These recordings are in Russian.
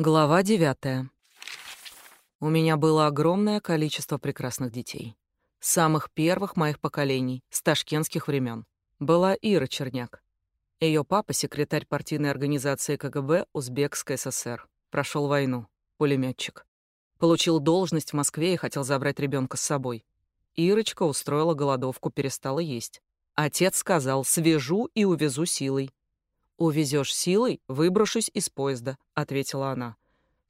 Глава девятая. У меня было огромное количество прекрасных детей. Самых первых моих поколений, с ташкентских времен. Была Ира Черняк. Ее папа — секретарь партийной организации КГБ Узбекской ССР. Прошел войну. Пулеметчик. Получил должность в Москве и хотел забрать ребенка с собой. Ирочка устроила голодовку, перестала есть. Отец сказал, свяжу и увезу силой. «Увезешь силой, выброшусь из поезда», — ответила она.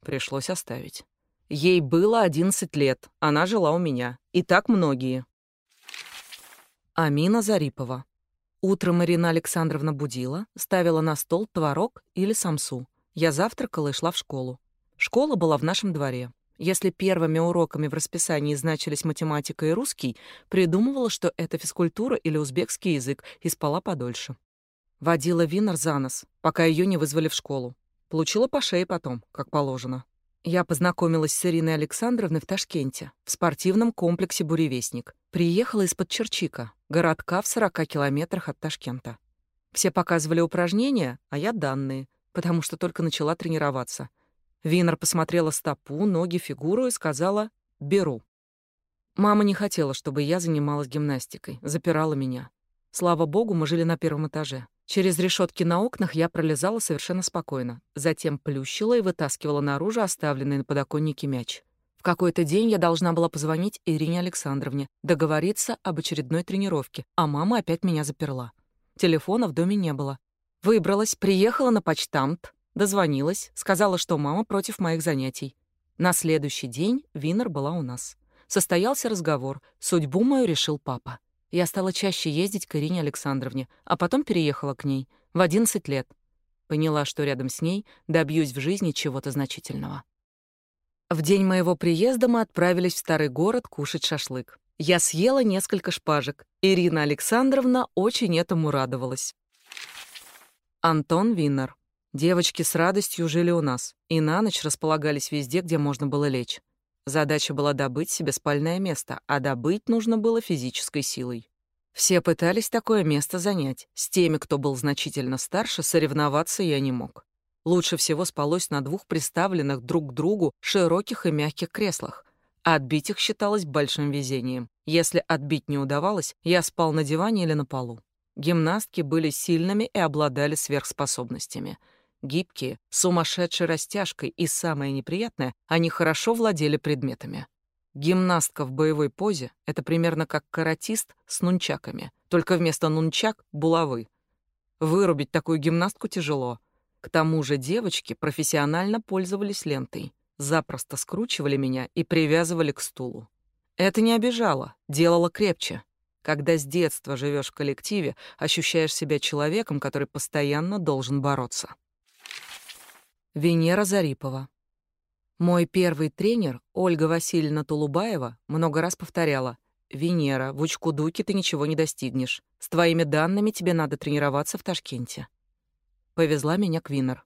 Пришлось оставить. Ей было 11 лет, она жила у меня. И так многие. Амина Зарипова. Утром Ирина Александровна будила, ставила на стол творог или самсу. Я завтракала и шла в школу. Школа была в нашем дворе. Если первыми уроками в расписании значились математика и русский, придумывала, что это физкультура или узбекский язык, и спала подольше. Водила Винер за нос, пока ее не вызвали в школу. Получила по шее потом, как положено. Я познакомилась с Ириной Александровной в Ташкенте, в спортивном комплексе «Буревестник». Приехала из-под Черчика, городка в 40 километрах от Ташкента. Все показывали упражнения, а я данные, потому что только начала тренироваться. Винер посмотрела стопу, ноги, фигуру и сказала «беру». Мама не хотела, чтобы я занималась гимнастикой, запирала меня. Слава богу, мы жили на первом этаже. Через решетки на окнах я пролезала совершенно спокойно, затем плющила и вытаскивала наружу оставленный на подоконнике мяч. В какой-то день я должна была позвонить Ирине Александровне, договориться об очередной тренировке, а мама опять меня заперла. Телефона в доме не было. Выбралась, приехала на почтамт, дозвонилась, сказала, что мама против моих занятий. На следующий день Винер была у нас. Состоялся разговор, судьбу мою решил папа. Я стала чаще ездить к Ирине Александровне, а потом переехала к ней в 11 лет. Поняла, что рядом с ней добьюсь в жизни чего-то значительного. В день моего приезда мы отправились в старый город кушать шашлык. Я съела несколько шпажек. Ирина Александровна очень этому радовалась. Антон Виннер. Девочки с радостью жили у нас и на ночь располагались везде, где можно было лечь. Задача была добыть себе спальное место, а добыть нужно было физической силой. Все пытались такое место занять. С теми, кто был значительно старше, соревноваться я не мог. Лучше всего спалось на двух приставленных друг к другу широких и мягких креслах. Отбить их считалось большим везением. Если отбить не удавалось, я спал на диване или на полу. Гимнастки были сильными и обладали сверхспособностями — Гибкие, сумасшедшей растяжкой и, самое неприятное, они хорошо владели предметами. Гимнастка в боевой позе — это примерно как каратист с нунчаками, только вместо нунчак — булавы. Вырубить такую гимнастку тяжело. К тому же девочки профессионально пользовались лентой, запросто скручивали меня и привязывали к стулу. Это не обижало, делало крепче. Когда с детства живешь в коллективе, ощущаешь себя человеком, который постоянно должен бороться. Венера Зарипова. Мой первый тренер, Ольга Васильевна Тулубаева, много раз повторяла, «Венера, в Учкудуке ты ничего не достигнешь. С твоими данными тебе надо тренироваться в Ташкенте». Повезла меня к Винер.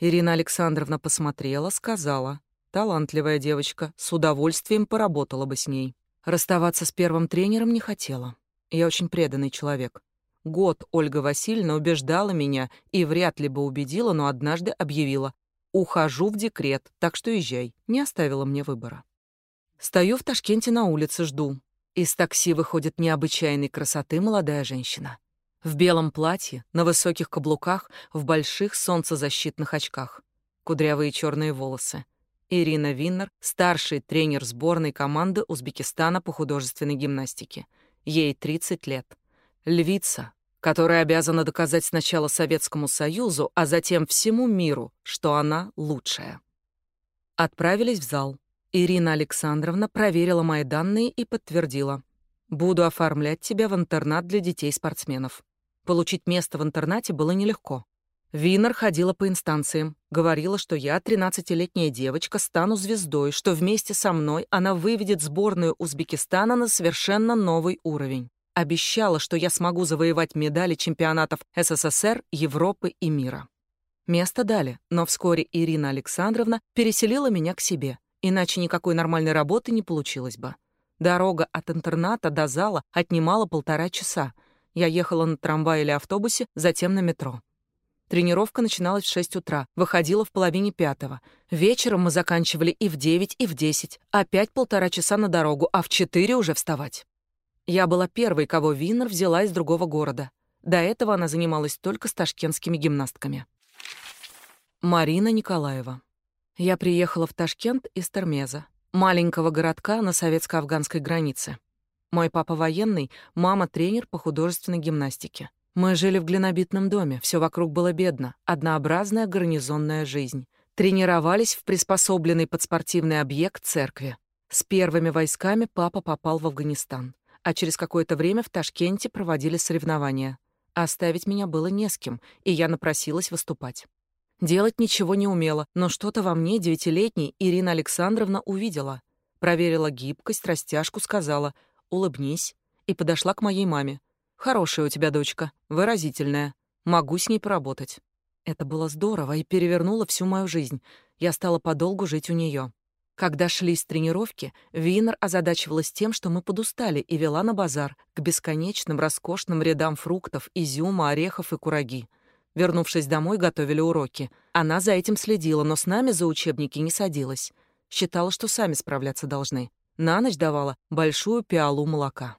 Ирина Александровна посмотрела, сказала, «Талантливая девочка, с удовольствием поработала бы с ней». Расставаться с первым тренером не хотела. Я очень преданный человек. Год Ольга Васильевна убеждала меня и вряд ли бы убедила, но однажды объявила, Ухожу в декрет, так что езжай. Не оставила мне выбора. Стою в Ташкенте на улице, жду. Из такси выходит необычайной красоты молодая женщина. В белом платье, на высоких каблуках, в больших солнцезащитных очках. Кудрявые черные волосы. Ирина Виннер, старший тренер сборной команды Узбекистана по художественной гимнастике. Ей 30 лет. Львица, которая обязана доказать сначала Советскому Союзу, а затем всему миру, что она лучшая. Отправились в зал. Ирина Александровна проверила мои данные и подтвердила. «Буду оформлять тебя в интернат для детей-спортсменов». Получить место в интернате было нелегко. Винер ходила по инстанциям, говорила, что я, 13-летняя девочка, стану звездой, что вместе со мной она выведет сборную Узбекистана на совершенно новый уровень. Обещала, что я смогу завоевать медали чемпионатов СССР, Европы и мира. Место дали, но вскоре Ирина Александровна переселила меня к себе, иначе никакой нормальной работы не получилось бы. Дорога от интерната до зала отнимала полтора часа. Я ехала на трамвае или автобусе, затем на метро. Тренировка начиналась в 6 утра, выходила в половине пятого. Вечером мы заканчивали и в 9, и в 10. Опять полтора часа на дорогу, а в 4 уже вставать. Я была первой, кого Виннер взяла из другого города. До этого она занималась только с ташкентскими гимнастками. Марина Николаева. Я приехала в Ташкент из Термеза, маленького городка на советско-афганской границе. Мой папа военный, мама тренер по художественной гимнастике. Мы жили в глинобитном доме, все вокруг было бедно, однообразная гарнизонная жизнь. Тренировались в приспособленный под спортивный объект церкви. С первыми войсками папа попал в Афганистан, а через какое-то время в Ташкенте проводили соревнования. Оставить меня было не с кем, и я напросилась выступать. Делать ничего не умела, но что-то во мне девятилетней Ирина Александровна увидела. Проверила гибкость, растяжку, сказала «улыбнись» и подошла к моей маме. Хорошая у тебя дочка, выразительная. Могу с ней поработать. Это было здорово и перевернуло всю мою жизнь. Я стала подолгу жить у нее. Когда шли с тренировки, Винер озадачивалась тем, что мы подустали, и вела на базар к бесконечным роскошным рядам фруктов, изюма, орехов и кураги. Вернувшись домой, готовили уроки. Она за этим следила, но с нами за учебники не садилась. Считала, что сами справляться должны. На ночь давала большую пиалу молока.